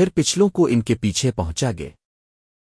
پھر پچھلوں کو ان کے پیچھے پہنچا گے